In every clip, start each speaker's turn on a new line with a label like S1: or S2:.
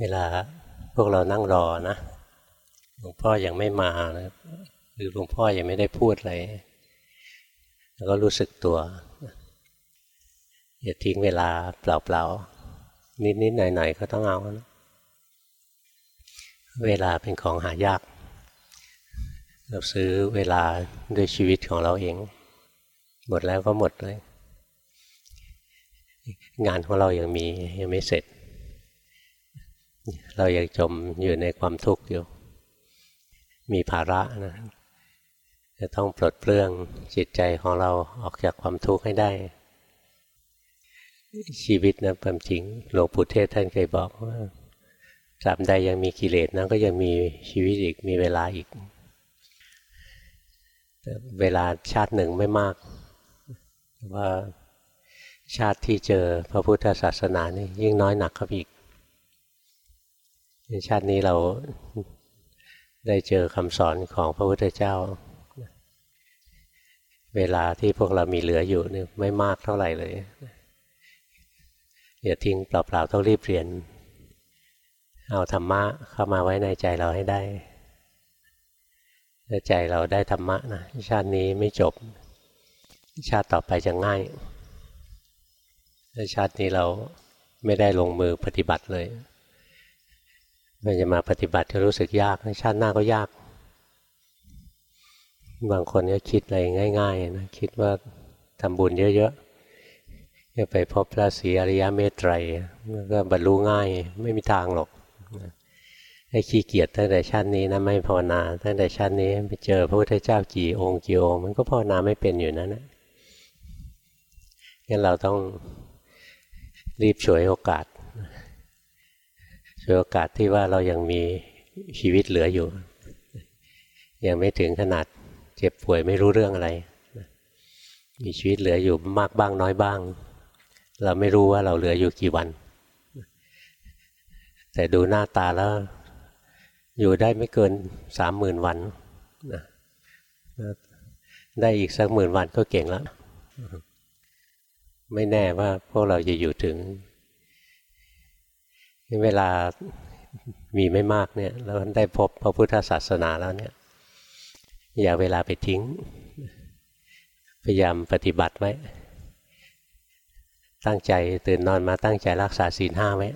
S1: เวลาพวกเรานั่งรอนะหลวงพ่อยังไม่มานะหรือหลวงพ่อยังไม่ได้พูดอะไรแล้วก็รู้สึกตัว อย่าทิ้งเวลาเปล่าๆ นิดๆ หน่อยๆ ก็ต้องเอานะเวลาเป็นของหายาก เราซื้อเวลาด้วยชีวิตของเราเอง หมดแล้วก็หมดเลย งานของเรายังมียังไม่เสร็จ เรายังจมอยู่ในความทุกข์อยู่ มีภาระนะจะต้องปลดเปลื้องจิตใจของเราออกจากความทุกข์ให้ได้ ชีวิตนะความจริงหลวงปู่เทศท่านเคยบอกว่าตราบใดยังมีกิเลสนะก็ยังมีชีวิตอีกมีเวลาอีก เวลาชาติหนึ่งไม่มากว่าชาติที่เจอพระพุทธศาสนานี่ยิ่งน้อยหนักเข้าอีก ชาตินี้เราได้เจอคำสอนของพระพุทธเจ้า เวลาที่พวกเรามีเหลืออยู่นี่ไม่มากเท่าไหร่เลยอย่าทิ้งเปล่าๆต้องรีบเรียน เอาธรรมะเข้ามาไว้ในใจเราให้ได้ถ้าใจเราได้ธรรมะนะชาตินี้ไม่จบ ชาติต่อไปจะง่ายถ้าชาตินี้เราไม่ได้ลงมือปฏิบัติเลย มันจะมาปฏิบัติจะรู้สึกยากชาติหน้าก็ยาก บางคนก็คิดอะไรง่ายๆนะคิดว่าทำบุญเยอะๆจะไปพบพระศรีอริยเมตไตรก็บรรลุง่ายไม่มีทางหรอกให้ขี้เกียจตั้งแต่ชาตินี้นะไม่ภาวนาตั้งแต่ชาตินี้ไปเจอพระพุทธเจ้ากี่องค์กี่องค์มันก็ภาวนาไม่เป็นอยู่นั่นนะงั้นเราต้องรีบฉวยโอกาส ฉวยโอกาสที่ว่าเรายังมีชีวิตเหลืออยู่ ยังไม่ถึงขนาดเจ็บป่วยไม่รู้เรื่องอะไร มีชีวิตเหลืออยู่มากบ้างน้อยบ้าง เราไม่รู้ว่าเราเหลืออยู่กี่วัน แต่ดูหน้าตาแล้ว อยู่ได้ไม่เกินสามหมื่นวันนะได้อีกสักหมื่นวันก็เก่งแล้ว ไม่แน่ว่าพวกเราจะอยู่ถึง เวลามีไม่มากเนี่ยเราได้พบพระพุทธศาสนาแล้วเนี่ยอย่าเวลาไปทิ้ง พยายามปฏิบัติไว้ตั้งใจตื่นนอนมาตั้งใจรักษาศีลห้าไว้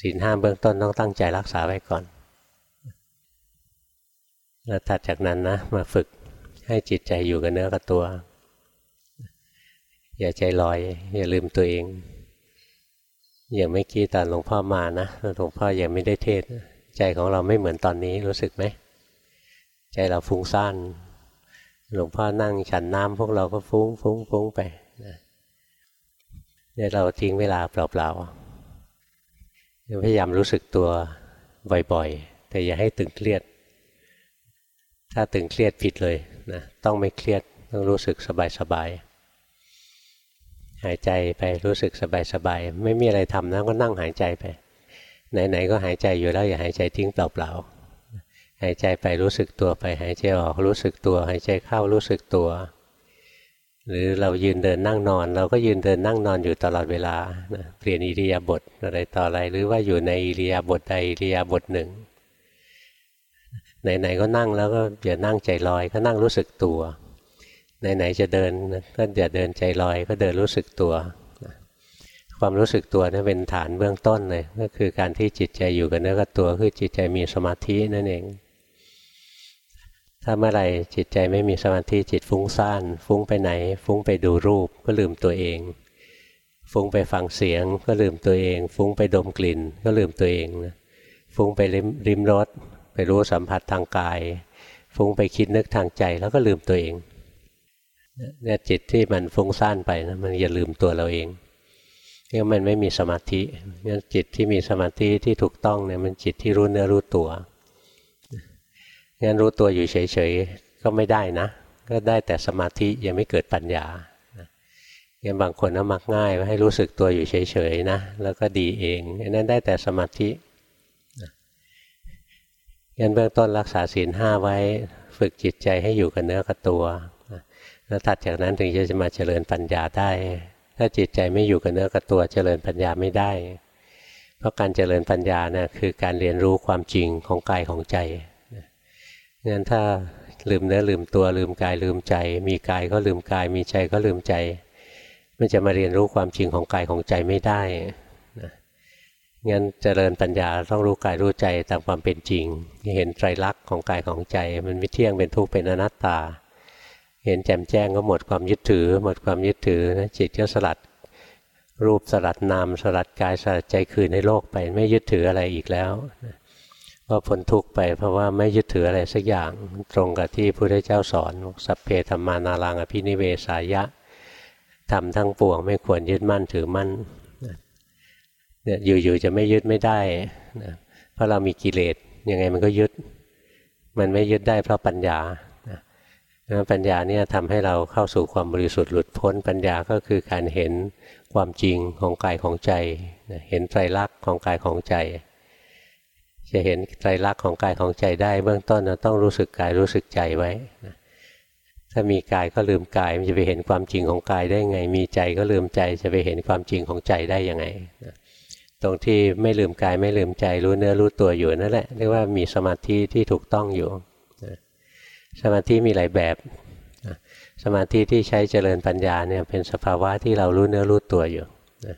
S1: ศีลห้าเบื้องต้นต้องตั้งใจรักษาไว้ก่อน แล้วถัดจากนั้นนะมาฝึกให้จิตใจอยู่กับเนื้อกับตัว อย่าใจลอย อย่าลืมตัวเอง อย่างไม่กี้ตอนหลวงพ่อมานะหลวงพ่อยังไม่ได้เทศ ใจของเราไม่เหมือนตอนนี้รู้สึกไหม ใจเราฟุ้งซ่านหลวงพ่อนั่งฉันน้ำพวกเราก็ฟุ้งฟุ้งฟุ้งไปเนี่ยเราทิ้งเวลาเปล่าๆพยายามรู้สึกตัวบ่อยๆ แต่อย่าให้ตึงเครียด ถ้าตึงเครียดผิดเลยนะต้องไม่เครียดต้องรู้สึกสบายๆ หายใจไปรู้สึกสบายๆไม่มีอะไรทำนะก็นั่งหายใจไป ไหนๆก็หายใจอยู่แล้วอย่าหายใจทิ้งเปล่าๆหายใจไปรู้สึกตัวไป หายใจออกรู้สึกตัว หายใจเข้ารู้สึกตัว หรือเรายืนเดินนั่งนอน เราก็ยืนเดินนั่งนอนอยู่ตลอดเวลานะเปลี่ยนอิริยาบถอะไรต่ออะไร หรือว่าอยู่ในอิริยาบถใดอิริยาบถหนึ่งไหนๆก็นั่งแล้วก็อย่านั่งใจลอยก็นั่งรู้สึกตัว ไหนๆจะเดินก็อย่าเดินใจลอย ก็เดินรู้สึกตัวความรู้สึกตัวนี่เป็นฐานเบื้องต้นเลยก็คือการที่จิตใจอยู่กับเนื้อกับตัวคือจิตใจมีสมาธินั่นเอง ถ้าเมื่อไหร่จิตใจไม่มีสมาธิจิตฟุ้งซ่าน ฟุ้งไปไหน ฟุ้งไปดูรูปก็ลืมตัวเอง ฟุ้งไปฟังเสียงก็ลืมตัวเอง ฟุ้งไปดมกลิ่นก็ลืมตัวเองฟุ้งไปริมริมรสไปรู้สัมผัสทางกาย ฟุ้งไปคิดนึกทางใจแล้วก็ลืมตัวเอง เนี่ยจิตที่มันฟุ้งซ่านไปนะมันอย่าลืมตัวเราเองเนี่ยมันไม่มีสมาธิเนี่ยจิตที่มีสมาธิที่ถูกต้องเนี่ยมันจิตที่รู้เนื้อรู้ตัวงั้นรู้ตัวอยู่เฉยๆก็ไม่ได้นะ ก็ได้แต่สมาธิยังไม่เกิดปัญญาอย่างบางคนนะมักง่ายให้รู้สึกตัวอยู่เฉยๆนะแล้วก็ดีเองนั่นได้แต่สมาธิงั้นเบื้องต้นรักษาศีลห้าไว้ ฝึกจิตใจให้อยู่กับเนื้อกับตัว แล้วถัดจากนั้นถึงจะมาเจริญปัญญาได้ ถ้าจิตใจไม่อยู่กับเนื้อกับตัวเจริญปัญญาไม่ได้ เพราะการเจริญปัญญานะคือการเรียนรู้ความจริงของกายของใจงั้นถ้าลืมเนื้อลืมตัวลืมกายลืมใจ มีกายก็ลืมกาย มีใจก็ลืมใจ มันจะมาเรียนรู้ความจริงของกายของใจไม่ได้นะงั้นเจริญปัญญาต้องรู้กายรู้ใจตามความเป็นจริง เห็นไตรลักษณ์ของกายของใจ มันไม่เที่ยงเป็นทุกข์เป็นอนัตตา เห็นแจ่มแจ้งก็หมดความยึดถือ หมดความยึดถือนะจิตก็สลัดรูปสลัดนามสลัดกายสลัดใจคืนในโลกไป ไม่ยึดถืออะไรอีกแล้วก็พ้นทุกข์ไปเพราะว่าไม่ยึดถืออะไรสักอย่างตรงกับที่พระพุทธเจ้าสอนสัพเพธรรมานารังอภินิเวสายะทำทั้งปวงไม่ควรยึดมั่นถือมั่นเนี่ยอยู่ๆจะไม่ยึดไม่ได้นะเพราะเรามีกิเลสยังไงมันก็ยึด มันไม่ยึดได้เพราะปัญญา ปัญญาเนี่ยทำให้เราเข้าสู่ความบริสุทธิ์หลุดพ้น ปัญญาก็คือการเห็นความจริงของกายของใจ เห็นไตรลักษณ์ของกายของใจ จะเห็นไตรลักษณ์ของกายของใจได้ เบื้องต้นเราต้องรู้สึกกายรู้สึกใจไว้ถ้ามีกายก็ลืมกายมันจะไปเห็นความจริงของกายได้ไง มีใจก็ลืมใจจะไปเห็นความจริงของใจได้ยังไงตรงที่ไม่ลืมกายไม่ลืมใจรู้เนื้อรู้ตัวอยู่นั่นแหละเรียกว่ามีสมาธิที่ถูกต้องอยู่ สมาธิมีหลายแบบสมาธิที่ใช้เจริญปัญญาเนี่ยเป็นสภาวะที่เรารู้เนื้อรู้ตัวอยู่นะ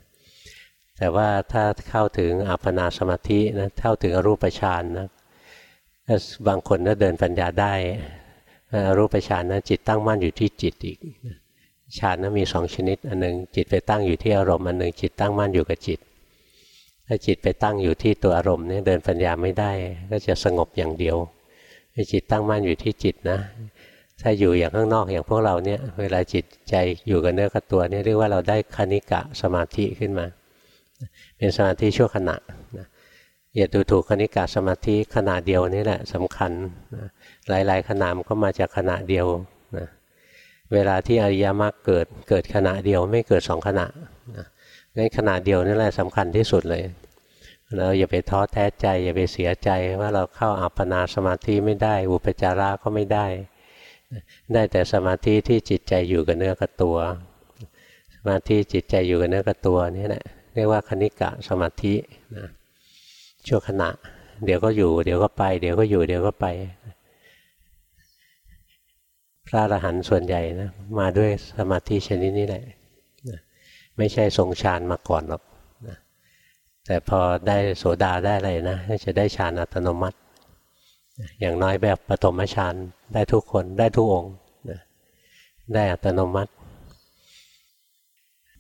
S1: แต่ว่าถ้าเข้าถึงอัปปนาสมาธินะเข้าถึงอรูปฌานนะบางคนก็เดินปัญญาได้อรูปฌานนะจิตตั้งมั่นอยู่ที่จิตอีกฌานนะมีสองชนิดอันหนึ่งจิตไปตั้งอยู่ที่อารมณ์อันหนึ่งจิตตั้งมั่นอยู่กับจิต ถ้าจิตไปตั้งอยู่ที่ตัวอารมณ์เนี่ยเดินปัญญาไม่ได้ก็จะสงบอย่างเดียว จิตตั้งมั่นอยู่ที่จิตนะ ถ้าอยู่อย่างข้างนอกอย่างพวกเราเนี่ย เวลาจิตใจอยู่กับเนื้อกับตัวเนี่ยเรียกว่าเราได้คณิกะสมาธิขึ้นมา เป็นสมาธิชั่วขณะนะอย่าดูถูกคณิกะสมาธิขณะเดียวนี่แหละสำคัญนะหลาย ๆ ขณะมันก็มาจากขณะเดียวนะเวลาที่อริยมรรคเกิดเกิดขณะเดียวไม่เกิดสองขณะนะงั้นขณะเดียวนี่แหละสำคัญที่สุดเลย เราอย่าไปท้อแท้ใจ อย่าไปเสียใจว่าเราเข้าอัปปนาสมาธิไม่ได้ อุปจาระก็ไม่ได้ ได้แต่สมาธิที่จิตใจอยู่กับเนื้อกับตัว สมาธิจิตใจอยู่กับเนื้อกับตัวนี่แหละเรียกว่าคณิกะสมาธินะชั่วขณะ เดี๋ยวก็อยู่ เดี๋ยวก็ไป เดี๋ยวก็อยู่ เดี๋ยวก็ไป พระอรหันต์ส่วนใหญ่นะมาด้วยสมาธิชนิดนี้แหละไม่ใช่ทรงฌานมาก่อนหรอก แต่พอได้โสดาได้อะไรนะจะได้ฌานอัตโนมัติ อย่างน้อยแบบปฐมฌานได้ทุกคนได้ทุกองค์ได้อัตโนมัติ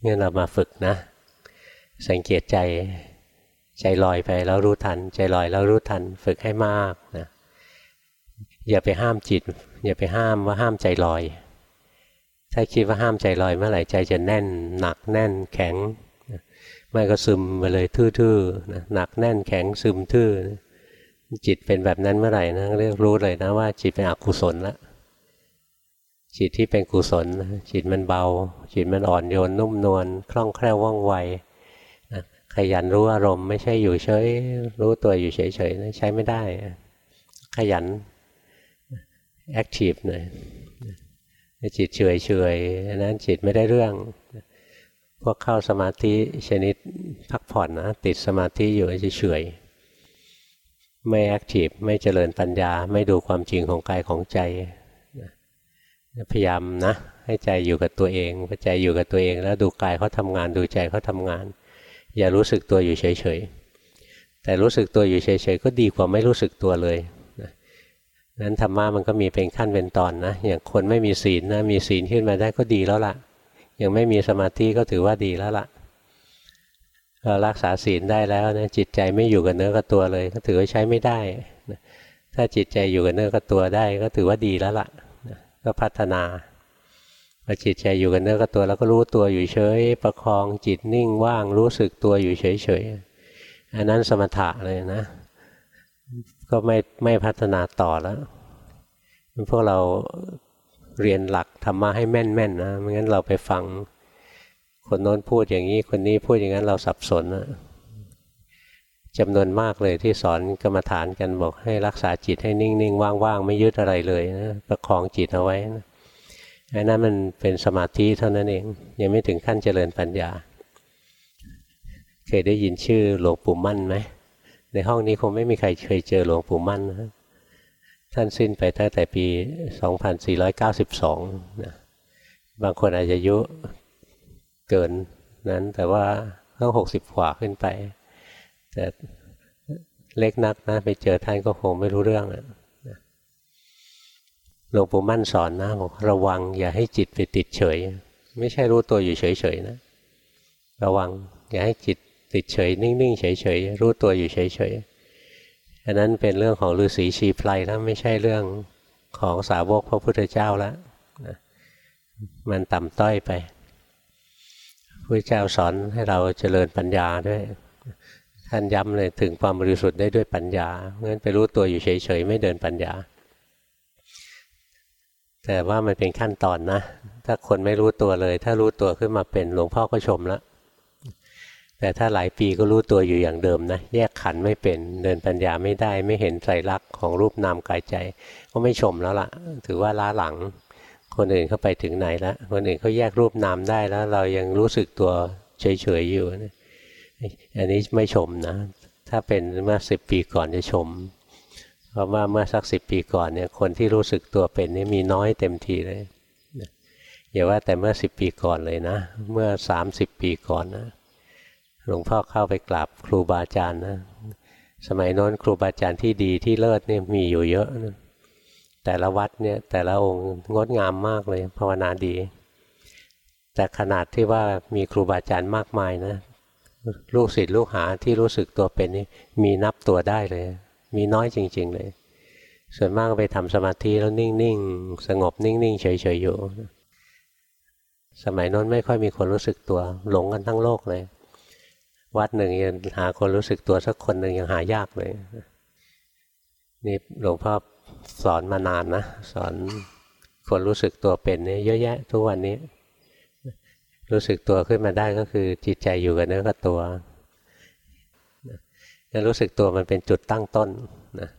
S1: เนี่ยเรามาฝึกนะ สังเกตใจใจลอยไปแล้วรู้ทัน ใจลอยแล้วรู้ทันฝึกให้มากนะอย่าไปห้ามจิต อย่าไปห้ามว่าห้ามใจลอย ถ้าคิดว่าห้ามใจลอยเมื่อไหร่ใจจะแน่น หนักแน่นแข็ง ไม่ก็ซึมไปเลยทื่อๆหนักแน่นแข็งซึมทื่อจิตเป็นแบบนั้นเมื่อไหร่นะเรียกรู้เลยนะว่าจิตเป็นอกุศลล้วจิตที่เป็นกุศลจิตมันเบา จิตมันอ่อนโยนนุ่มนวลคล่องแคล่วว่องไวนะขยันรู้อารมณ์ไม่ใช่อยู่เฉยรู้ตัวอยู่เฉยๆใช้ไม่ได้ ขยัน active หน่อยจิตเฉยเฉยนั้นจิตไม่ได้เรื่อง พวกเข้าสมาธิชนิดพักผ่อนนะ ติดสมาธิอยู่เฉยไม่ active ไม่เจริญปัญญา ไม่ดูความจริงของกายของใจพยายามนะ ให้ใจอยู่กับตัวเองพอใจอยู่กับตัวเอง แล้วดูกายเขาทำงานดูใจเขาทำงาน อย่ารู้สึกตัวอยู่เฉยๆแต่รู้สึกตัวอยู่เฉยๆก็ดีกว่าไม่รู้สึกตัวเลยนั้นธรรมะมันก็มีเป็นขั้นเป็นตอนนะอย่างคนไม่มีศีลนะมีศีลขึ้นมาได้ก็ดีแล้วล่ะ ยังไม่มีสมาธิก็ถือว่าดีแล้วล่ะเรารักษาศีลได้แล้วนะจิตใจไม่อยู่กับเนื้อกับตัวเลย ก็ถือว่าใช้ไม่ได้ ถ้าจิตใจอยู่กับเนื้อกับตัวได้ ก็ถือว่าดีแล้วล่ะก็พัฒนาพอจิตใจอยู่กับเนื้อกับตัวแล้วก็รู้ตัวอยู่เฉย ประคองจิตนิ่งว่างรู้สึกตัวอยู่เฉยๆอันนั้นสมถะเลยนะ ก็ไม่ไม่พัฒนาต่อแล้วพวกเรา เรียนหลักธรรมะให้แม่นๆนะไม่งั้นเราไปฟัง คนโน้นพูดอย่างนี้คนนี้พูดอย่างนั้นเราสับสนนะจำนวนมากเลยที่สอนกรรมฐานกันบอกให้รักษาจิตให้นิ่งๆ ว่างๆ ไม่ยึดอะไรเลยนะประคองจิตเอาไว้นะอันนั้นมันเป็นสมาธิเท่านั้นเอง ยังไม่ถึงขั้นเจริญปัญญา เคยได้ยินชื่อหลวงปู่มั่นไหมในห้องนี้คงไม่มีใครเคยเจอหลวงปู่มั่นนะ ท่านสิ้นไปตั้งแต่ปี 2492นะบางคนอาจจะอายุเกินนั้นแต่ว่าต้องหกสิบกว่าขึ้นไป แต่เล็กนักนะไปเจอท่านก็คงไม่รู้เรื่องนะหลวงปู่มั่นสอนนะบอกระวังอย่าให้จิตไปติดเฉย ไม่ใช่รู้ตัวอยู่เฉยๆนะ ระวังอย่าให้จิตติดเฉย นิ่งๆเฉยๆรู้ตัวอยู่เฉยๆ อันนั้นเป็นเรื่องของฤาษีชีไพรแล้วไม่ใช่เรื่องของสาวกพระพุทธเจ้าแล้วนะมันต่ำต้อยไปพระเจ้าสอนให้เราเจริญปัญญาด้วย ท่านย้ำเลยถึงความบริสุทธิ์ได้ด้วยปัญญาเพราะฉะนั้นไปรู้ตัวอยู่เฉยๆไม่เดินปัญญา แต่ว่ามันเป็นขั้นตอนนะ ถ้าคนไม่รู้ตัวเลย ถ้ารู้ตัวขึ้นมาเป็นหลวงพ่อก็ชมแล้ว แต่ถ้าหลายปีก็รู้ตัวอยู่อย่างเดิมนะแยกขันไม่เป็นเดินปัญญาไม่ได้ไม่เห็นไตรลักษณ์ของรูปนามกายใจ ก็ไม่ชมแล้วละ่ะ ถือว่าล้าหลัง คนอื่นเข้าไปถึงไหนแล้วคนอื่นเขาแยกรูปนามได้แล้ว เรายังรู้สึกตัวเฉยๆอยู่นะอันนี้ไม่ชมนะ ถ้าเป็นเมื่อสิบปีก่อนจะชม เพราะว่าเมื่อสักสิบปีก่อนเนี่ยคนที่รู้สึกตัวเป็นนี่มีน้อยเต็มทีเลยอย่าว่าแต่เมื่อสิบปีก่อนเลยนะ เมื่อสามสิบปีก่อนนะ หลวงพ่อเข้าไปกราบครูบาอาจารย์นะสมัยโน้นครูบาอาจารย์ที่ดีที่เลิศเนี่ยมีอยู่เยอะนะแต่ละวัดเนี่ยแต่ละองค์งดงามมากเลยภาวนาดี แต่ขนาดที่ว่ามีครูบาอาจารย์มากมายนะลูกศิษย์ลูกหาที่รู้สึกตัวเป็นนี่มีนับตัวได้เลย มีน้อยจริง ๆ เลย ส่วนมากไปทำสมาธิแล้วนิ่งๆ สงบนิ่งๆเฉยๆอยู่ สมัยนั้นไม่ค่อยมีคนรู้สึกตัว หลงกันทั้งโลกเลย วัดหนึ่งยังหาคนรู้สึกตัวสักคนหนึ่งยังหายากเลย นี่หลวงพ่อสอนมานานนะ สอนคนรู้สึกตัวเป็นเนี่ยเยอะแยะ ทุกวันนี้ รู้สึกตัวขึ้นมาได้ก็คือจิตใจอยู่กับเนื้อกับตัวจะรู้สึกตัวมันเป็นจุดตั้งต้นนะ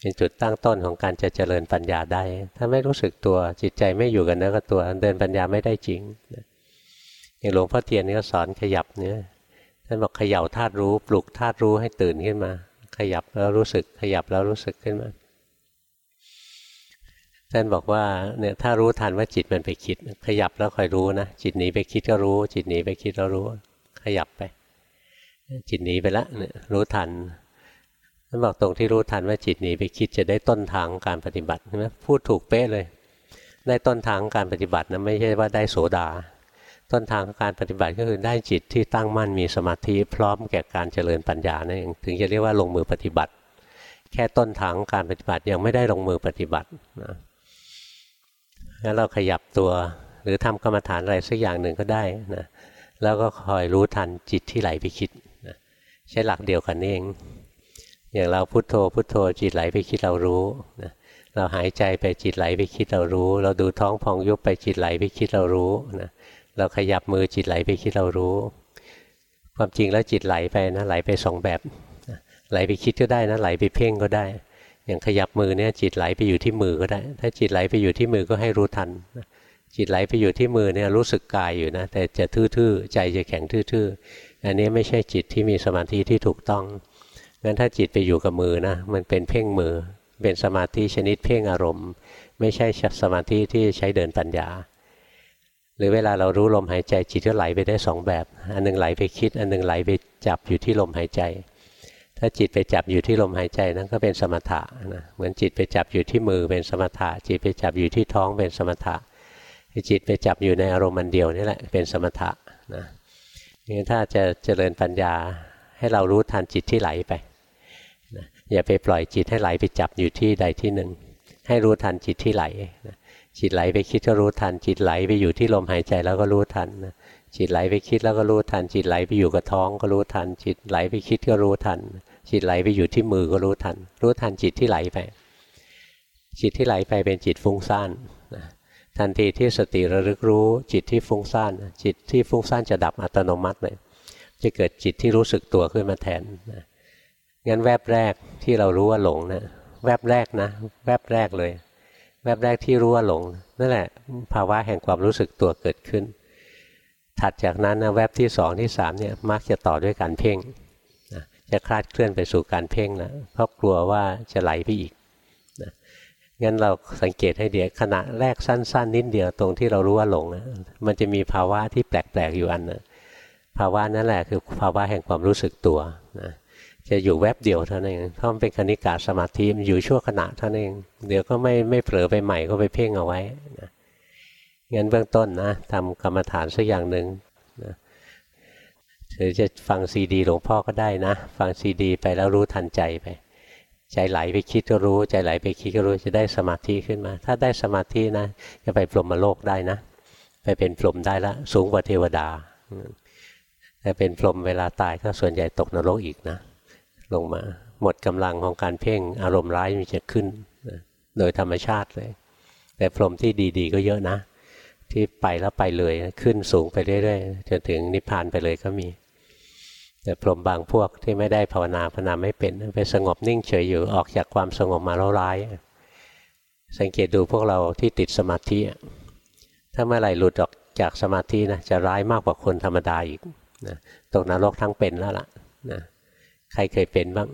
S1: เป็นจุดตั้งต้นของการจะเจริญปัญญาได้ ถ้าไม่รู้สึกตัวจิตใจไม่อยู่กับเนื้อกับตัว เดินปัญญาไม่ได้จริงอย่างหลวงพ่อเทียนนี่ก็สอนขยับเนี่ย ท่านบอกเขย่าธาตุรู้ ปลุกธาตุรู้ให้ตื่นขึ้นมา ขยับแล้วรู้สึก ขยับแล้วรู้สึกขึ้นมาท่านบอกว่าเนี่ยถ้ารู้ทันว่าจิตมันไปคิด ขยับแล้วคอยรู้นะจิตหนีไปคิดก็รู้ จิตหนีไปคิดแล้วรู้ ขยับไป จิตหนีไปแล้วเนี่ยรู้ทันท่านบอกตรงที่รู้ทันว่าจิตหนีไปคิดจะได้ต้นทางการปฏิบัติใช่ไหมพูดถูกเป๊ะเลย ได้ต้นทางการปฏิบัตินะไม่ใช่ว่าได้โสดา ต้นทางของการปฏิบัติก็คือได้จิตที่ตั้งมั่นมีสมาธิพร้อมแก่การเจริญปัญญานั่นเองถึงจะเรียกว่าลงมือปฏิบัติ แค่ต้นทางการปฏิบัติยังไม่ได้ลงมือปฏิบัตินะแล้วเราขยับตัวหรือทำกรรมฐานอะไรสักอย่างหนึ่งก็ได้นะแล้วก็คอยรู้ทันจิตที่ไหลไปคิดนะใช้หลักเดียวกันเอง อย่างเราพุโทโธพุโทโธจิตไหลไปคิดเรารู้นะเราหายใจไปจิตไหลไปคิดเรารู้ เราดูท้องพองยุบไปจิตไหลไปคิดเรารู้นะ เราขยับมือจิตไหลไปคิดเรารู้ ความจริงแล้วจิตไหลไปนะไหลไปสองแบบไหลไปคิดก็ได้นะไหลไปเพ่งก็ได้ อย่างขยับมือเนี่ยจิตไหลไปอยู่ที่มือก็ได้ ถ้าจิตไหลไปอยู่ที่มือก็ให้รู้ทัน จิตไหลไปอยู่ที่มือเนี่ยรู้สึกกายอยู่นะ แต่จะทื่อๆใจจะแข็งทื่อๆ อันนี้ไม่ใช่จิตที่มีสมาธิที่ถูกต้องงั้นถ้าจิตไปอยู่กับมือนะมันเป็นเพ่งมือเป็นสมาธิชนิดเพ่งอารมณ์ ไม่ใช่สมาธิที่ใช้เดินปัญญา หรือเวลาเรารู้ลมหายใจจิตก็ไหลไปได้สองแบบ อันนึงไหลไปคิด อันนึงไหลไปจับอยู่ที่ลมหายใจ ถ้าจิตไปจับอยู่ที่ลมหายใจนั้นก็เป็นสมถะนะเหมือนจิตไปจับอยู่ที่มือเป็นสมถะ จิตไปจับอยู่ที่ท้องเป็นสมถะจิตไปจับอยู่ในอารมณ์มันเดียวนี่แหละเป็นสมถะนะนี่ถ้าจะเจริญปัญญาให้เรารู้ทันจิตที่ไหลไปนะอย่าไปปล่อยจิตให้ไหลไปจับอยู่ที่ใดที่หนึ่ง ให้รู้ทันจิตที่ไหลนะ จิตไหลไปคิดก็รู้ทัน จิตไหลไปอยู่ที่ลมหายใจแล้วก็รู้ทันจิตไหลไปคิดแล้วก็รู้ทัน จิตไหลไปอยู่กับท้องก็รู้ทัน จิตไหลไปคิดก็รู้ทัน จิตไหลไปอยู่ที่มือก็รู้ทัน รู้ทันจิตที่ไหลไป จิตที่ไหลไปเป็นจิตฟุ้งซ่านทันทีที่สติระลึกรู้ จิตที่ฟุ้งซ่าน จิตที่ฟุ้งซ่านจะดับอัตโนมัติเลยจะเกิดจิตที่รู้สึกตัวขึ้นมาแทนงั้นแวบแรกที่เรารู้ว่าหลงนะแวบแรกนะ แวบแรกเลย แวบแรกที่รู้ว่าหลงนั่นแหละ ภาวะแห่งความรู้สึกตัวเกิดขึ้น ถัดจากนั้นนะแวบที่สองที่สามเนี่ยมักจะต่อด้วยการเพ่งนะจะคลาดเคลื่อนไปสู่การเพ่งนะเพราะกลัวว่าจะไหลไปอีกนะงั้นเราสังเกตให้เดียวขณะแรกสั้น ๆ นิดเดียวตรงที่เรารู้ว่าหลงนะมันจะมีภาวะที่แปลกๆอยู่อันนะภาวะนั่นแหละคือภาวะแห่งความรู้สึกตัวนะ จะอยู่แวบเดียวเท่านั้นเองเพราะมันเป็นคณิกาสมาธิมันอยู่ชั่วขณะเท่านั้นเอง เดี๋ยวก็ไม่ไม่เผลอไปใหม่ก็ไปเพ่งเอาไว้นะงั้นเบื้องต้นนะทำกรรมฐานสักอย่างหนึ่งนะหรือจะฟังซีดีหลวงพ่อก็ได้นะ ฟังซีดี ไปแล้วรู้ทันใจไป ใจไหลไปคิดก็รู้ ใจไหลไปคิดก็รู้จะได้สมาธิขึ้นมา ถ้าได้สมาธินะจะไปพรหมโลกได้นะ ไปเป็นพรหมได้ละสูงกว่าเทวดาแต่เป็นพรหมเวลาตายก็ส่วนใหญ่ตกนรกอีกนะ ลงมา หมดกำลังของการเพ่งอารมณ์ร้ายมันจะขึ้นนะโดยธรรมชาติเลย แต่พรหมที่ดีๆ ก็เยอะนะ ที่ไปแล้วไปเลยขึ้นสูงไปเรื่อยๆจนถึงนิพพานไปเลยก็มี แต่พรหมบางพวกที่ไม่ได้ภาวนาภาวนาไม่เป็นไปสงบนิ่งเฉยอยู่ออกจากความสงบมาแล้วร้าย สังเกตดูพวกเราที่ติดสมาธิถ้าเมื่อไหร่หลุดออกจากสมาธินะจะร้ายมากกว่าคนธรรมดาอีกนะตกนรกทั้งเป็นแล้วล่ะนะ ใครเคยเป็นบ้าง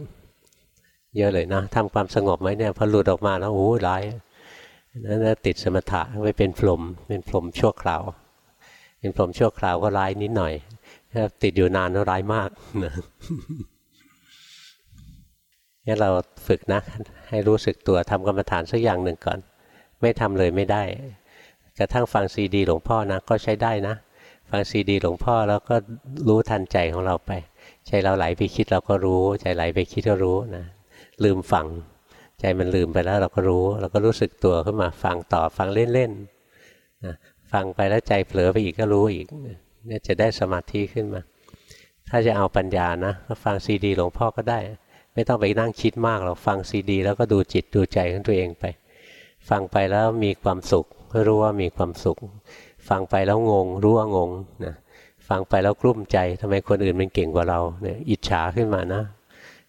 S1: เยอะเลยนะทำความสงบไหมเนี่ยพอหลุดออกมาแล้วโอ้ร้ายนั่นติดสมถะไปเป็นพรมเป็นพรมชั่วคราว เป็นพรมชั่วคราวก็ร้ายนิดหน่อยถ้าติดอยู่นานก็ร้ายมากนะงั้นเราฝึกนะ ให้รู้สึกตัวทำกรรมฐานสักอย่างหนึ่งก่อน ไม่ทำเลยไม่ได้ กระทั่งฟังซีดีหลวงพ่อนะ ก็ใช้ได้นะ ฟังซีดีหลวงพ่อแล้วก็รู้ทันใจของเราไป ใจเราไหลไปคิดเราก็รู้ ใจไหลไปคิดก็รู้นะลืมฟัง ใจมันลืมไปแล้วเราก็รู้ เราก็รู้สึกตัวขึ้นมาฟังต่อฟังเล่นๆนะฟังไปแล้วใจเผลอไปอีกก็รู้อีกเนี่ยจะได้สมาธิขึ้นมา ถ้าจะเอาปัญญานะก็ฟังซีดีหลวงพ่อก็ได้ ไม่ต้องไปนั่งคิดมากเราฟังซีดี แล้วก็ดูจิตดูใจของตัวเองไป ฟังไปแล้วมีความสุขรู้ว่ามีความสุข ฟังไปแล้วงงรู้ว่างงนะ ฟังไปแล้วกลุ้มใจทำไมคนอื่นมันเก่งกว่าเราเนี่ยอิจฉาขึ้นมานะ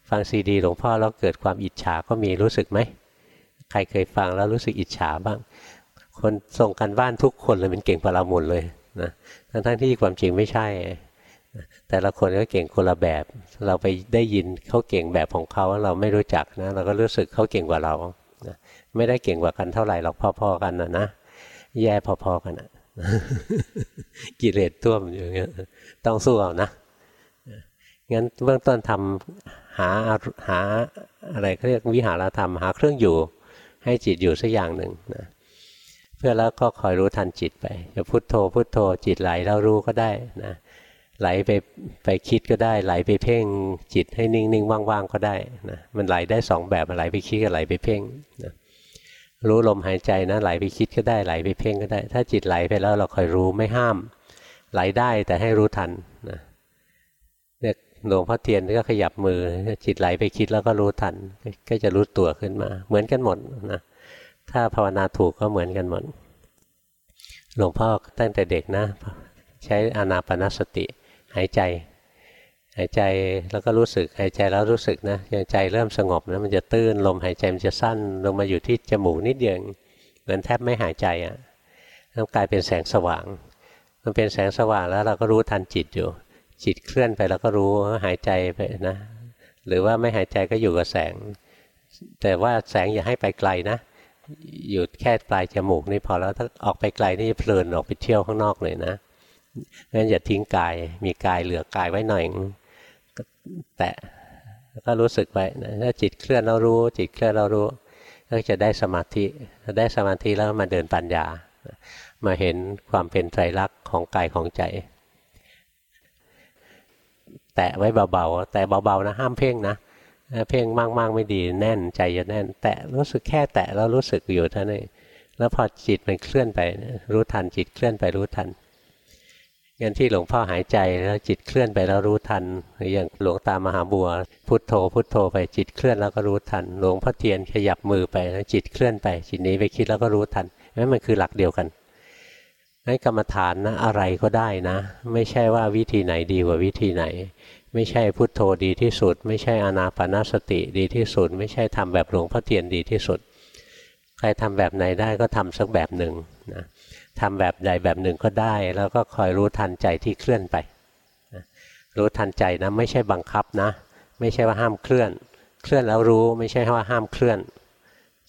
S1: ฟังซีดีหลวงพ่อแล้วเกิดความอิจฉาก็มีรู้สึกไหมใครเคยฟังแล้วรู้สึกอิจฉาบ้าง คนส่งกันบ้านทุกคนเลยมันเก่งกว่าเราหมดเลยนะทั้งๆที่ความจริงไม่ใช่ แต่ละคนก็เก่งคนละแบบ เราไปได้ยินเขาเก่งแบบของเขาเราไม่รู้จักนะเราก็รู้สึกเขาเก่งกว่าเรานะไม่ได้เก่งกว่ากันเท่าไหร่หรอกพอๆกันนะนะแย่พอๆกันนะ กิเลสท่วมอย่างเงี้ยต้องสู้เอานะงั้นเบื้องต้นทำหาหาอะไรเขาเรียกวิหารธรรมหาเครื่องอยู่ ให้จิตอยู่สักอย่างหนึ่งนะเพื่อแล้วก็คอยรู้ทันจิตไปจะพุโทโธพุโทโธจิตไหลแล้วรู้ก็ได้นะไหลไปไปคิดก็ได้ ไหลไปเพ่งจิตให้นิ่งๆว่างๆก็ได้นะมันไหลได้สองแบบไหลไปคิดกับไหลไปเพ่งนะ รู้ลมหายใจนะไหลไปคิดก็ได้ไหลไปเพ่งก็ได้ ถ้าจิตไหลไปแล้วเราคอยรู้ไม่ห้าม ไหลได้แต่ให้รู้ทันนะเนี่ยหลวงพ่อเทียนก็ขยับมือจิตไหลไปคิดแล้วก็รู้ทัน ก็จะรู้ตัวขึ้นมา เหมือนกันหมดนะถ้าภาวนาถูกก็เหมือนกันหมดหลวงพ่อตั้งแต่เด็กนะ ใช้อานาปนสติหายใจายใจแล้วก็รู้สึกหายใจแล้วรู้สึกนะอย่างใจเริ่มสงบนะมันจะตื้นลมหายใจมันจะสั้นลงมาอยู่ที่จมูกนิดเดียวเหมือนแทบไม่หายใจอะ่ะแล้วกลายเป็นแสงสว่าง มันเป็นแสงสว่างแล้วเราก็รู้ทันจิตอยู่ จิตเคลื่อนไปแล้วก็รู้หายใจไปนะ หรือว่าไม่หายใจก็อยู่กับแสง แต่ว่าแสงอย่าให้ไปไกลนะอยู่แค่ปลายจมูกนี่พอแล้วถ้าออกไปไกลนี่เพลินออกไปเที่ยวข้างนอกเลยนะงั้นอย่าทิ้งกายมีกายเหลือกายไว้หน่อย แตะก็รู้สึกไว้ถ้าจิตเคลื่อนเรารู้ จิตเคลื่อนเรารู้ ก็จะได้สมาธิได้สมาธิแล้วมาเดินปัญญา มาเห็นความเป็นไตรลักษณ์ของกายของใจ แตะไว้เบาๆ แต่เบาๆนะห้ามเพ่งนะเพ่งมากๆไม่ดีแน่นใจจะแน่น แตะรู้สึกแค่แตะแล้วรู้สึกอยู่เท่านั้นแล้วพอจิตมันเคลื่อนไป รู้ทันจิตเคลื่อนไปรู้ทัน งั้นที่หลวงพ่อหายใจแล้วจิตเคลื่อนไปแล้วรู้ทันหรืออย่างหลวงตามหาบัว พุทโธ พุทโธไปจิตเคลื่อนแล้วก็รู้ทัน หลวงพ่อเทียนขยับมือไปแล้วจิตเคลื่อนไป จิตนี้ไปคิดแล้วก็รู้ทันนั่นมันคือหลักเดียวกันงั้นกรรมฐานนะอะไรก็ได้นะ ไม่ใช่ว่าวิธีไหนดีกว่าวิธีไหน ไม่ใช่พุทโธดีที่สุด ไม่ใช่อนาปนาสติดีที่สุด ไม่ใช่ทำแบบหลวงพ่อเทียนดีที่สุด ใครทำแบบไหนได้ก็ทำสักแบบหนึ่งนะ ทำแบบใดแบบหนึ่งก็ได้ แล้วก็คอยรู้ทันใจที่เคลื่อนไป รู้ทันใจนะไม่ใช่บังคับนะ ไม่ใช่ว่าห้ามเคลื่อน เคลื่อนแล้วรู้ไม่ใช่ว่าห้ามเคลื่อน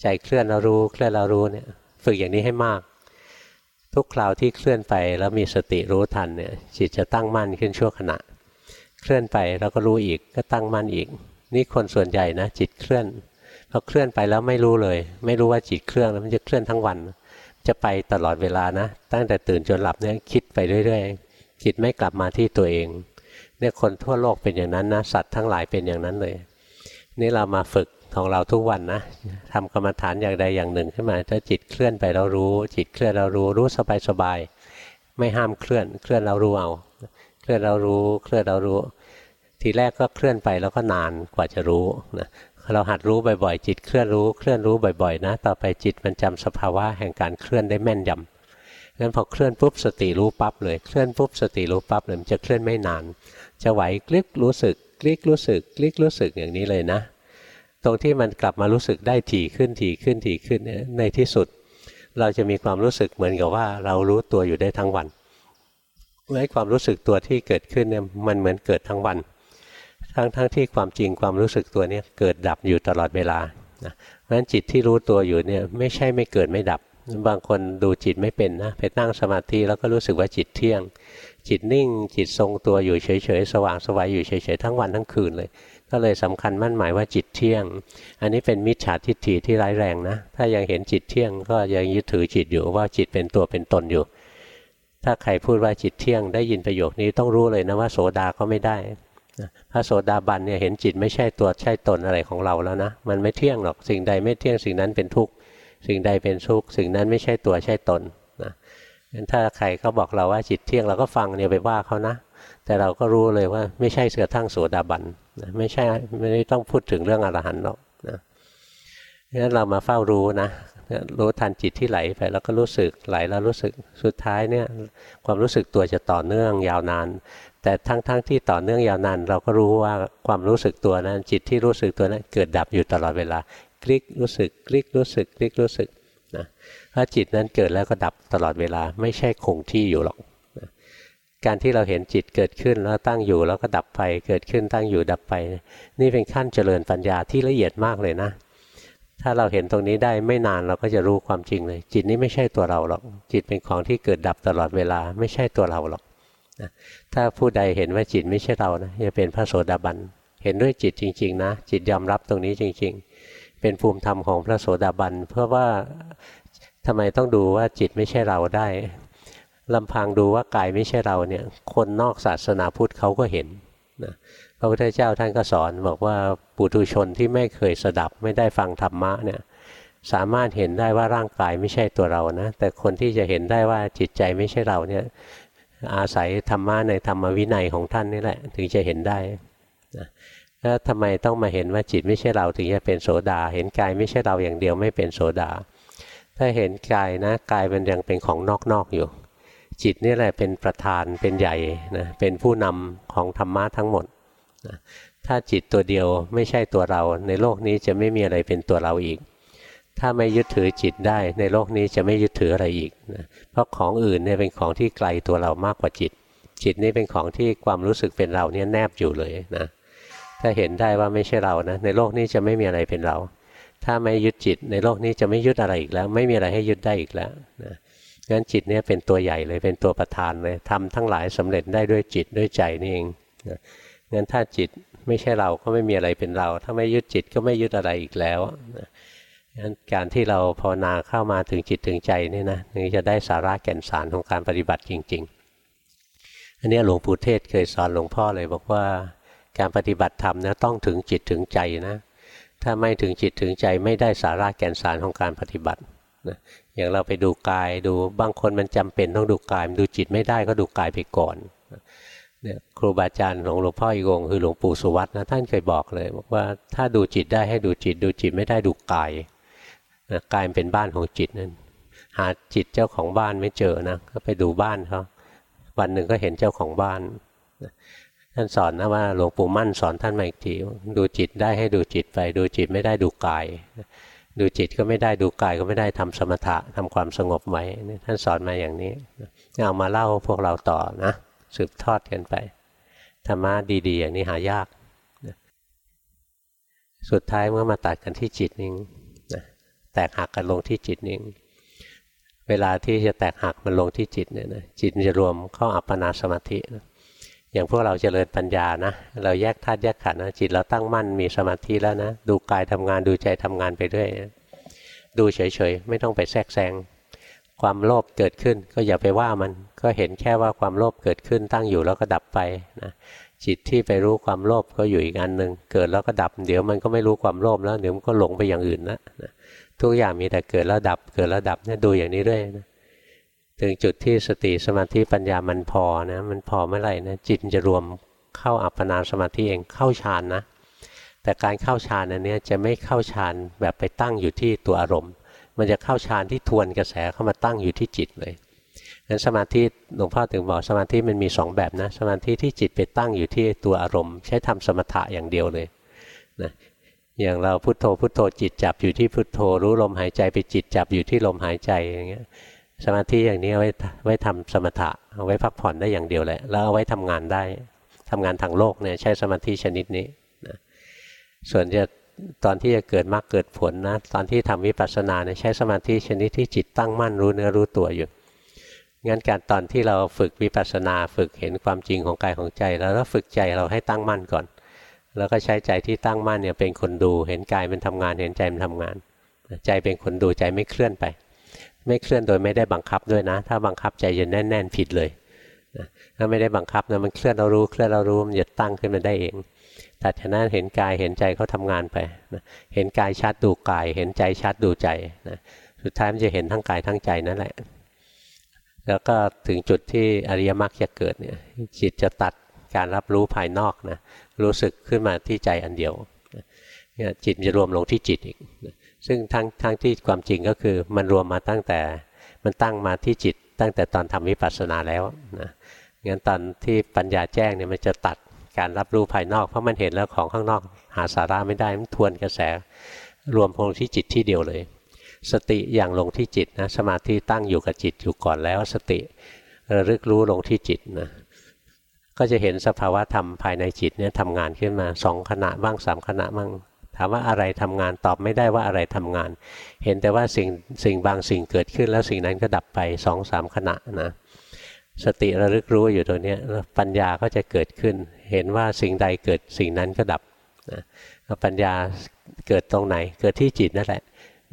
S1: ใจเคลื่อนแล้วรู้ เคลื่อนแล้วรู้เนี่ยฝึกอย่างนี้ให้มาก ทุกคราวที่เคลื่อนไปแล้วมีสติรู้ทันเนี่ยจิตจะตั้งมั่นขึ้นชั่วขณะ เคลื่อนไปแล้วก็รู้อีกก็ตั้งมั่นอีก นี่คนส่วนใหญ่นะจิตเคลื่อนพอเคลื่อนไปแล้วไม่รู้เลย ไม่รู้ว่าจิตเคลื่อนแล้วมันจะเคลื่อนทั้งวัน จะไปตลอดเวลานะ ตั้งแต่ตื่นจนหลับเนี่ยคิดไปเรื่อยๆ จิตไม่กลับมาที่ตัวเอง เนี่ยคนทั่วโลกเป็นอย่างนั้นนะสัตว์ทั้งหลายเป็นอย่างนั้นเลย นี่เรามาฝึกของเราทุกวันนะทำกรรมฐานอย่างใดอย่างหนึ่งขึ้นมาถ้าจิตเคลื่อนไปเรารู้ จิตเคลื่อนเรารู้รู้สบายๆไม่ห้ามเคลื่อน เคลื่อนเรารู้เอา เคลื่อนเรารู้ เคลื่อนเรารู้ ทีแรกก็เคลื่อนไปแล้วก็นานกว่าจะรู้นะ เราหัดรู้บ่อยๆ จิตเคลื่อนรู้เคลื่อนรู้บ่อยๆ นะ ต่อไปจิตมันจำสภาวะแห่งการเคลื่อนได้แม่นยำงั้นพอเคลื่อนปุ๊บสติรู้ปั๊บเลยเคลื่อนปุ๊บสติรู้ปั๊บเลยมันจะเคลื่อนไม่นาน จะไหวคลิกรู้สึกคลิกรู้สึกคลิกรู้สึกอย่างนี้เลยนะ ตรงที่มันกลับมารู้สึกได้ถี่ขึ้นถี่ขึ้นถี่ขึ้นในที่สุด เราจะมีความรู้สึกเหมือนกับว่าเรารู้ตัวอยู่ได้ทั้งวันและความรู้สึกตัวที่เกิดขึ้นเนี่ยมันเหมือนเกิดทั้งวัน ทั้งๆทที่ความจริงความรู้สึกตัวนี้เกิดดับอยู่ตลอดเวลานะเพราะฉะนั้นจิตที่รู้ตัวอยู่เนี่ยไม่ใช่ไม่เกิดไม่ดับ บางคนดูจิตไม่เป็นนะไปนั่งสมาธิแล้วก็รู้สึกว่าจิตเที่ยง จิตนิ่งจิตทรงตัวอยู่เฉยๆ สว่างสวายอยู่เฉยๆ ทั้งวันทั้งคืนเลย ก็เลยสำคัญมั่นหมายว่าจิตเที่ยง อันนี้เป็นมิจฉาทิฏฐิที่ร้ายแรงนะ ถ้ายังเห็นจิตเที่ยง ก็ยังยึดถือจิตอยู่ว่าจิตเป็นตัวเป็นตนอยู่ ถ้าใครพูดว่าจิตเที่ยงได้ยินประโยคนี้ต้องรู้เลยนะว่าโสดาก็ไม่ได้ พระโสดาบันเนี่ยเห็นจิตไม่ใช่ตัวใช่ตนอะไรของเราแล้วนะ มันไม่เที่ยงหรอกสิ่งใดไม่เที่ยงสิ่งนั้นเป็นทุกข์สิ่งใดเป็นทุกข์สิ่งนั้นไม่ใช่ตัวใช่ตนนะถ้าใครเขาบอกเราว่าจิตเที่ยงเราก็ฟังเนี่ยไปว่าเขานะ แต่เราก็รู้เลยว่าไม่ใช่เสือทั้งโสดาบันนะไม่ใช่ไม่ได้ต้องพูดถึงเรื่องอรหันต์หรอกนะงั้นเรามาเฝ้ารู้นะรู้ทันจิตที่ไหลไปแล้วก็รู้สึกไหลแล้วรู้สึกสุดท้ายเนี่ยความรู้สึกตัวจะต่อเนื่องยาวนาน แต่ทั้งๆทที่ต่อเนื่องยาวนานเราก็รู้ว่าความรู้สึกตัวนั้น จิตที่รู้สึกตัวนั้นเกิดดับอยู่ตลอดเวลา คลิกรู้สึก คลิกรู้สึก คลิกรู้สึกนะถ้าจิตนั้นเกิดแล้วก็ดับตลอดเวลา ไม่ใช่คงที่อยู่หรอกนะการที่เราเห็นจิตเกิดขึ้นแล้วตั้งอยู่แล้วก็ดับไปเกิดขึ้นตั้งอยู่ดับไป นี่เป็นขั้นเจริญปัญญาที่ละเอียดมากเลยนะ ถ้าเราเห็นตรงนี้ได้ไม่นานเราก็จะรู้ความจริงเลย จิตนี้ไม่ใช่ตัวเราหรอกจิตเป็นของที่เกิดดับตลอดเวลา ไม่ใช่ตัวเราหรอก ถ้าผู้ใดเห็นว่าจิตไม่ใช่เรานะจะเป็นพระโสดาบันเห็นด้วยจิตจริง ๆ นะ จิตยอมรับตรงนี้จริง ๆ เป็นภูมิธรรมของพระโสดาบันเพื่อว่าทำไมต้องดูว่าจิตไม่ใช่เราได้ลำพังดูว่ากายไม่ใช่เราเนี่ย คนนอกศาสนาพุทธเขาก็เห็นนะพระพุทธเจ้าท่านก็สอนบอกว่าปุถุชนที่ไม่เคยสดับไม่ได้ฟังธรรมะเนี่ยสามารถเห็นได้ว่าร่างกายไม่ใช่ตัวเรานะแต่คนที่จะเห็นได้ว่าจิตใจไม่ใช่เราเนี่ย อาศัยธรรมะในธรรมวินัยของท่านนี่แหละ ถึงจะเห็นได้นะแล้วทำไมต้องมาเห็นว่าจิตไม่ใช่เราถึงจะเป็นโสดา เห็นกายไม่ใช่เราอย่างเดียวไม่เป็นโสดา ถ้าเห็นกายนะกายมันยังเป็นของนอกๆอยู่ จิตนี่แหละเป็นประธานเป็นใหญ่นะเป็นผู้นำของธรรมะทั้งหมดนะถ้าจิตตัวเดียวไม่ใช่ตัวเรา ในโลกนี้จะไม่มีอะไรเป็นตัวเราอีก ถ้าไม่ยึดถือจิตได้ ในโลกนี้จะไม่ยึดถืออะไรอีกนะเพราะของอื่นเนี่ยเป็นของที่ไกลตัวเรามากกว่าจิต จิตนี่เป็นของที่ความรู้สึกเป็นเราเนี่ยแนบอยู่เลยนะถ้าเห็นได้ว่าไม่ใช่เรานะในโลกนี้จะไม่มีอะไรเป็นเรา ถ้าไม่ยึดจิต ในโลกนี้จะไม่ยึดอะไรอีกแล้ว ไม่มีอะไรให้ยึดได้อีกแล้วนะงั้นจิตเนี่ยเป็นตัวใหญ่เลยเป็นตัวประธานเลยทำทั้งหลายสำเร็จได้ด้วยจิตด้วยใจนี่เองนะงั้นถ้าจิตไม่ใช่เราก็ไม่มีอะไรเป็นเรา ถ้าไม่ยึดจิตก็ไม่ยึดอะไรอีกแล้วนะ การที่เราภาวนาเข้ามาถึงจิตถึงใจนี่นะนี่จะได้สาระแก่นสารของการปฏิบัติจริง ๆ อันนี้หลวงปู่เทศเคยสอนหลวงพ่อเลยบอกว่าการปฏิบัติธรรมนะต้องถึงจิตถึงใจนะถ้าไม่ถึงจิตถึงใจไม่ได้สาระแก่นสารของการปฏิบัตินะอย่างเราไปดูกายดูบางคนมันจำเป็นต้องดูกายดูจิตไม่ได้ก็ดูกายไปก่อนเนี่ยครูบาอาจารย์ของหลวงพ่ออีกองคือหลวงปู่สุวัตนะท่านเคยบอกเลยบอกว่าถ้าดูจิตได้ให้ดูจิต ดูจิตไม่ได้ดูกาย นะกายเป็นบ้านของจิตนั่นหาจิตเจ้าของบ้านไม่เจอนะก็ไปดูบ้านเขาวันหนึ่งก็เห็นเจ้าของบ้านท่านสอนนะว่าหลวงปู่มั่นสอนท่านมาอีกทีดูจิตได้ให้ดูจิตไป ดูจิตไม่ได้ดูกาย ดูจิตก็ไม่ได้ดูกายก็ไม่ได้ทำสมถะทำความสงบไว้ท่านสอนมาอย่างนี้เอามาเล่าพวกเราต่อนะสืบทอดกันไปธรรมะดีๆอย่างนี้หายาก สุดท้ายเมื่อมาตัดกันที่จิตนิ่ง แตกหักกันลงที่จิตนิ่งเวลาที่จะแตกหักมันลงที่จิตเนี่ยนะจิตจะรวมเข้าอัปปนาสมาธินะอย่างพวกเราเจริญปัญญานะเราแยกธาตุแยกขันธ์นะจิตเราตั้งมั่นมีสมาธิแล้วนะดูกายทำงานดูใจทำงานไปด้วยดูเฉยๆไม่ต้องไปแทรกแซงความโลภเกิดขึ้นก็อย่าไปว่ามันก็เห็นแค่ว่าความโลภเกิดขึ้นตั้งอยู่แล้วก็ดับไปนะจิตที่ไปรู้ความโลภก็อยู่อีกอันหนึ่งเกิดแล้วก็ดับ เดี๋ยวมันก็ไม่รู้ความโลภแล้วเดี๋ยวมันก็หลงไปอย่างอื่นแล้วนะ ทุกอย่างมีแต่เกิดแล้วดับ เกิดแล้วดับเนี่ยดูอย่างนี้เรื่อยนะถึงจุดที่สติสมาธิปัญญามันพอนะมันพอเมื่อไหร่นะจิตจะรวมเข้าอัปปนาสมาธิเองเข้าฌานนะ แต่การเข้าฌานอันนี้จะไม่เข้าฌานแบบไปตั้งอยู่ที่ตัวอารมณ์ มันจะเข้าฌานที่ทวนกระแสเข้ามาตั้งอยู่ที่จิตเลยนั้นสมาธิหลวงพ่อถึงบอกสมาธิมันมีสองแบบนะสมาธิที่จิตไปตั้งอยู่ที่ตัวอารมณ์ ใช้ทำสมถะอย่างเดียวเลยนะ อย่างเราพุโทโธพุโทโธจิตจับอยู่ที่พุโทโธ รู้ลมหายใจไปจิตจับอยู่ที่ลมหายใจอย่างเงี้ยสมาธิอย่างนี้เอาไว้ไว้ทำสมถะเอาไว้พักผ่อนได้อย่างเดียวแหละแล้วเอาไว้ทำงานได้ทำงานทางโลกเนี่ยใช้สมาธิชนิดนี้นะส่วนจะตอนที่จะเกิดมรรคเกิดผลนะตอนที่ทำวิปัสสนาเนี่ยใช้สมาธิชนิดที่จิตตั้งมั่นรู้เนื้อรู้ตัวอยู่งั้นการตอนที่เราฝึกวิปัสสนา ฝึกเห็นความจริงของกายของใจ แล้วเราฝึกใจเราให้ตั้งมั่นก่อน แล้วก็ใช้ใจที่ตั้งมั่นเนี่ยเป็นคนดูเห็นกายมันทำงานเห็นใจมันทำงาน ใจเป็นคนดูใจไม่เคลื่อนไป ไม่เคลื่อนโดยไม่ได้บังคับด้วยนะ ถ้าบังคับใจจะแน่นๆผิดเลยถ้าไม่ได้บังคับนะมันเคลื่อนเรารู้เคลื่อนเรารู้มันจะตั้งขึ้นมาได้เองแต่ฉะนั้นเห็นกายเห็นใจเขาทางานไปนะเห็นกายชัดดูกาย เห็นใจชัดดูใจนะสุดท้ายมันจะเห็นทั้งกายทั้งใจนั่นแหละ แล้วก็ถึงจุดที่อริยมรรคจะเกิดเนี่ยจิตจะตัด การรับรู้ภายนอกนะรู้สึกขึ้นมาที่ใจอันเดียวเนี่ยจิตจะรวมลงที่จิตอีก ซึ่งทั้งทั้งที่ความจริงก็คือมันรวมมาตั้งแต่มันตั้งมาที่จิต ตั้งแต่ตอนทำวิปัสสนาแล้วนะงั้นตอนที่ปัญญาแจ้งเนี่ยมันจะตัดการรับรู้ภายนอกเพราะมันเห็นแล้วของข้างนอก หาสาระไม่ได้มันทวนกระแส รวมลงที่จิตที่เดียวเลย สติอย่างลงที่จิตนะสมาธิตั้งอยู่กับจิตอยู่ก่อนแล้วสติระลึกรู้ลงที่จิตนะ ก็จะเห็นสภาวะธรรมภายในจิตเนี่ยทำงานขึ้นมาสองขณะบ้างสามขณะบ้างถามว่าอะไรทำงานตอบไม่ได้ว่าอะไรทำงาน เห็นแต่ว่าสิ่งสิ่งบางสิ่งเกิดขึ้น แล้วสิ่งนั้นก็ดับไปสองสามขณะนะสติระลึกรู้อยู่ตรงนี้ปัญญาก็จะเกิดขึ้น เห็นว่าสิ่งใดเกิดสิ่งนั้นก็ดับนะปัญญาเกิดตรงไหนเกิดที่จิตนั่นแหละ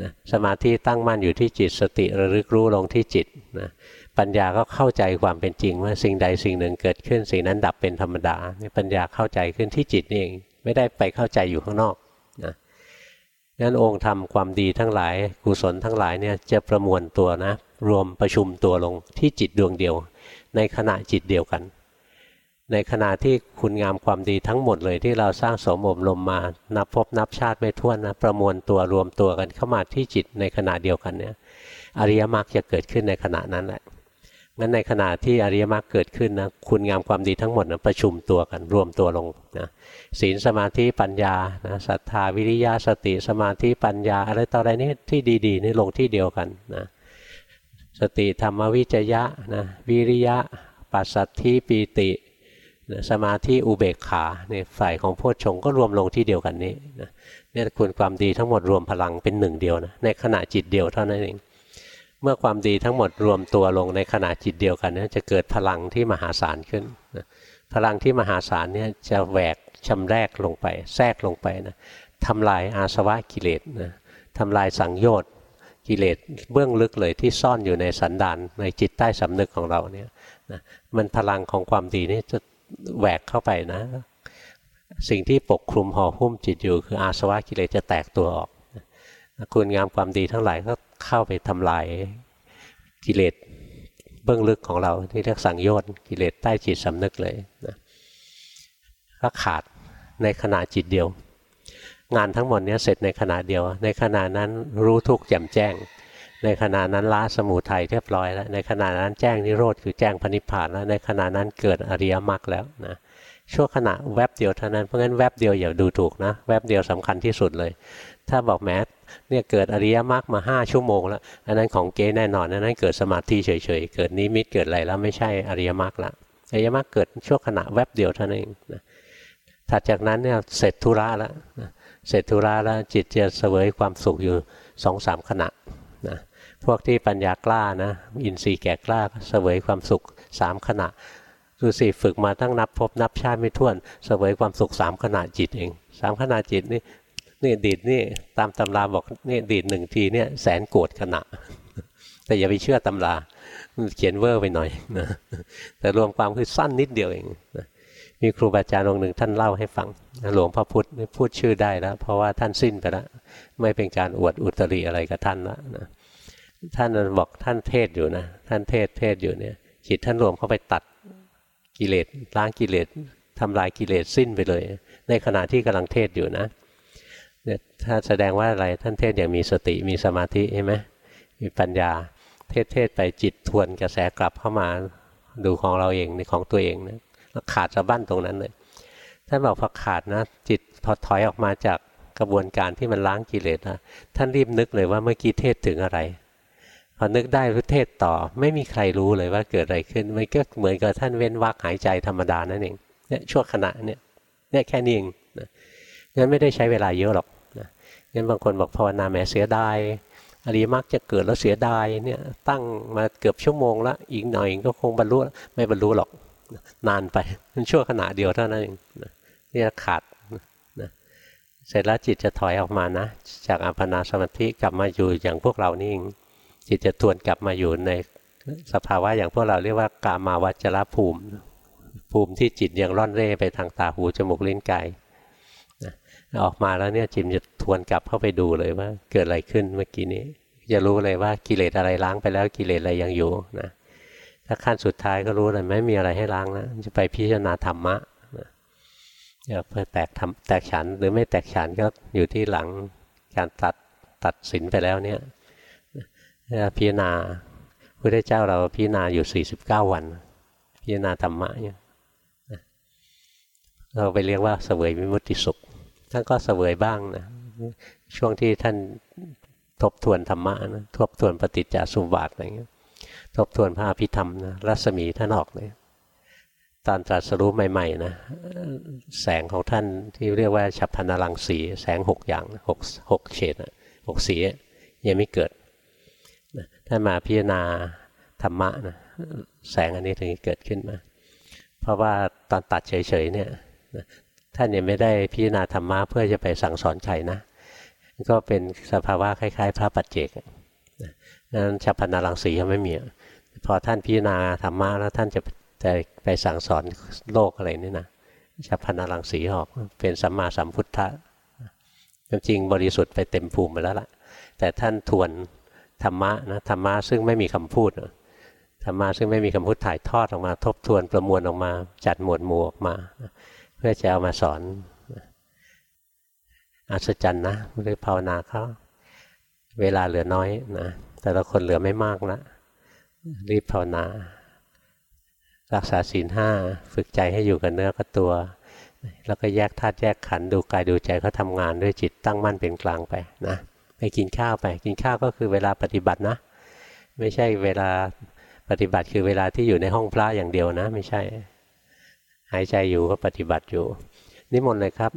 S1: นะสมาธิตั้งมั่นอยู่ที่จิต สติระลึกรู้ลงที่จิตนะ ปัญญาก็เข้าใจความเป็นจริงว่าสิ่งใดสิ่งหนึ่งเกิดขึ้น สิ่งนั้นดับเป็นธรรมดานี่ปัญญาเข้าใจขึ้นที่จิตนี่เองไม่ได้ไปเข้าใจอยู่ข้างนอกนะนั้นองค์ทำความดีทั้งหลายกุศลทั้งหลายเนี่ยจะประมวลตัวนะ รวมประชุมตัวลงที่จิตดวงเดียว ในขณะจิตเดียวกัน ในขณะที่คุณงามความดีทั้งหมดเลยที่เราสร้างสมอบรมมานับพบนับชาติไม่ท้วนนะประมวลตัวรวมตัวกันเข้ามาที่จิตในขณะเดียวกันเนี่ยอริยมรรคจะเกิดขึ้นในขณะนั้นแหละ งั้นในขณะที่อริยมรรคเกิดขึ้นนะคุณงามความดีทั้งหมดนะประชุมตัวกันรวมตัวลงนะศีลสมาธิปัญญานะศรัทธาวิริยะสติสมาธิปัญญา อะไรต่ออะไรนี่ที่ดีๆนี่ลงที่เดียวกันนะสติธรรมวิจยะนะวิริยะปัสสัทธิปีติสมาธิอุเบกขาในฝ่ายของโพชฌงก็รวมลงที่เดียวกันนี้นะเนี่ยคุณความดีทั้งหมดรวมพลังเป็นหนึ่งเดียวนะในขณะจิตเดียวเท่านั้นเอง เมื่อความดีทั้งหมดรวมตัวลงในขณะจิตเดียวกันนะจะเกิดพลังที่มหาศาลขึ้นนะพลังที่มหาศาลเนี่ยจะแหวกชำแรกลงไป แทรกลงไปนะทำลายอาสวะกิเลสนะทำลายสังโยชน์กิเลสเบื้องลึกเลยที่ซ่อนอยู่ในสันดานในจิตใต้สำนึกของเราเนี่ยนะมันพลังของความดีนี่จะแหวกเข้าไปนะ สิ่งที่ปกคลุมห่อหุ้มจิตอยู่คืออาสวะกิเลสจะแตกตัวออก คุณงามความดีทั้งหลายก็เข้าไปทำลายกิเลสเบื้องลึกของเราที่เรียกสังโยชน์กิเลสใต้จิตสำนึกเลยนะก็ขาดในขณะจิตเดียว งานทั้งหมดนี้เสร็จในขณะเดียว ในขณะนั้นรู้ทุกข์แจ่มแจ้ง ในขณะนั้นละสมุทัยเรียบร้อยแล้วในขณะนั้นแจ้งนิโรธคือแจ้งพนิพพานแล้วในขณะนั้นเกิดอริยมรรคแล้วนะชั่วขณะแวบเดียวเท่านั้นเพราะงั้นแวบเดียวอย่าดูถูกนะแวบเดียวสำคัญที่สุดเลย ถ้าบอกแม้เนี่ยเกิดอริยมรรคมาห้าชั่วโมงแล้วอันนั้นของเก๊แน่นอนอันนั้นเกิดสมาธิเฉยๆเกิดนิมิตเกิดอะไรแล้วไม่ใช่อริยมรรคละอริยมรรคเกิดชั่วขณะแวบเดียวเท่านั้นเองนะถัดจากนั้นเนี่ยเสร็จธุระแล้วเสร็จธุระแล้วจิตจะเสวยความสุขอยู่สองสามขณะนะพวกที่ปัญญากล้านะอินทรีย์แก่กล้าเสวยความสุขสามขณะดูสิฝึกมาตั้งนับพบนับชาติไม่ถ้วนเสวยความสุขสามขณะจิตเองสามขณะจิตนี่ นี่ดีดนี่ตามตำราบอกนี่ดีดหนึ่งทีเนี่ยแสนโกรธขณะ แต่อย่าไปเชื่อตำราเขียนเวอร์ไปหน่อยนะแต่รวมความคือสั้นนิดเดียวเองนะมีครูบาอาจารย์องค์หนึ่งท่านเล่าให้ฟังหลวงพ่อพุธพูดชื่อได้แล้ว เพราะว่าท่านสิ้นไปแล้วไม่เป็นการอวดอุตริอะไรกับท่านแล้วนะท่านบอกท่านเทศอยู่นะ ท่านเทศเทศอยู่เนี่ยจิตท่านรวมเข้าไปตัดกิเลสล้างกิเลสทำลายกิเลสสิ้นไปเลย ในขณะที่กำลังเทศอยู่นะ ถ้าแสดงว่าอะไรท่านเทศอย่างมีสติมีสมาธิใช่ไหมมีปัญญาเทศเทศไปจิตทวนกระแสกลับเข้ามาดูของเราเองในของตัวเองนะขาดสะบั้นตรงนั้นเลยท่านบอกพอขาดนะจิตพอถอยออกมาจากกระบวนการที่มันล้างกิเลสนะท่านรีบนึกเลยว่าเมื่อกี้เทศถึงอะไร พอนึกได้รู้เทศต่อ ไม่มีใครรู้เลยว่าเกิดอะไรขึ้นมันก็เหมือนกับท่านเว้นวักหายใจธรรมดานั่นเองเนี่ยชั่วขณะเนี่ยเนี่ยแค่นี้เองนะงั้นไม่ได้ใช้เวลาเยอะหรอก งั้นบางคนบอกภาวนาแหมเสียดายอริมักจะเกิดแล้วเสียดายเนี่ยตั้งมาเกือบชั่วโมงแล้วอีกหน่อยก็คงบรรลุไม่บรรลุหรอกนานไปมันชั่วขณะเดียวเท่านั้นเองนี่ขาดนะเสร็จแล้วจิตจะถอยออกมานะ จากอัปปนาสมาธิกลับมาอยู่อย่างพวกเรานี่เองจิตจะทวนกลับมาอยู่ในสภาวะอย่างพวกเราเรียกว่ากามาวัจรภูมิ ภูมิที่จิตยังร่อนเร่ไปทางตาหูจมูกลิ้นกาย ออกมาแล้วเนี่ยจิตจะทวนกลับเข้าไปดูเลยว่า เกิดอะไรขึ้นเมื่อกี้นี้ จะรู้เลยว่ากิเลสอะไรล้างไปแล้วกิเลสอะไรยังอยู่นะถ้าขั้นสุดท้ายก็รู้เลยไม่มีอะไรให้ล้างแล้วจะไปพิจารณาธรรมะจะเพื่อแตกทำแตกฉันหรือไม่แตกฉันก็อยู่ที่หลังการตัดตัดสินไปแล้วเนี่ยพิจารณาพระเจ้าเราพิจารณาอยู่ 49 วัน พิจารณาธรรมะเนี่ยเราไปเรียกว่าเสวยวิมุตติสุข ท่านก็เสวยบ้างนะช่วงที่ท่านทบทวนธรรมะนะทบทวนปฏิจจสมบัติอะไรเงี้ยทบทวนพระอภิธรรมนะรัศมีท่านออกเลยตอนตรัสรู้ใหม่ๆนะแสงของท่านที่เรียกว่าฉับพันลังสีแสงหกอย่างหกหกเฉดหกสียังไม่เกิดถ้านมาพิจารณาธรรมะนะแสงอันนี้ถึงเกิดขึ้นมา เพราะว่าตอนตัดเฉยๆเนี่ย ท่านยังไม่ได้พิจารณาธรรมะเพื่อจะไปสั่งสอนใครนะก็เป็นสภาวะคล้าย ๆ พระปัจเจกนั้นฉับพันนารังสียังไม่มีพอท่านพิจารณาธรรมะแล้วท่านจะจะไปสั่งสอนโลกอะไรนี่นะฉับพันนารังสีออกเป็นสัมมาสัมพุทธะจริงบริสุทธิ์ไปเต็มภูมิไปแล้วล่ะ แต่ท่านทวนธรรมะนะธรรมะซึ่งไม่มีคำพูดธรรมะซึ่งไม่มีคำพูดถ่ายทอดออกมา ทบทวนประมวลออกมา จัดหมวดหมู่ออกมา เพื่อจะเอามาสอนอัศจรรย์นะเรื่องภาวนาเขาเวลาเหลือน้อยนะแต่ละคนเหลือไม่มากนะรีบภาวนา รักษาศีลห้าฝึกใจให้อยู่กับเนื้อกับตัว แล้วก็แยกธาตุแยกขันดูกายดูใจเขาทำงานด้วยจิตตั้งมั่นเป็นกลางไปนะไปกินข้าวไป กินข้าวก็คือเวลาปฏิบัตินะ ไม่ใช่เวลาปฏิบัติคือเวลาที่อยู่ในห้องพระอย่างเดียวนะ ไม่ใช่ หายใจอยู่ก็ปฏิบัติอยู่นิมนต์เลยครับ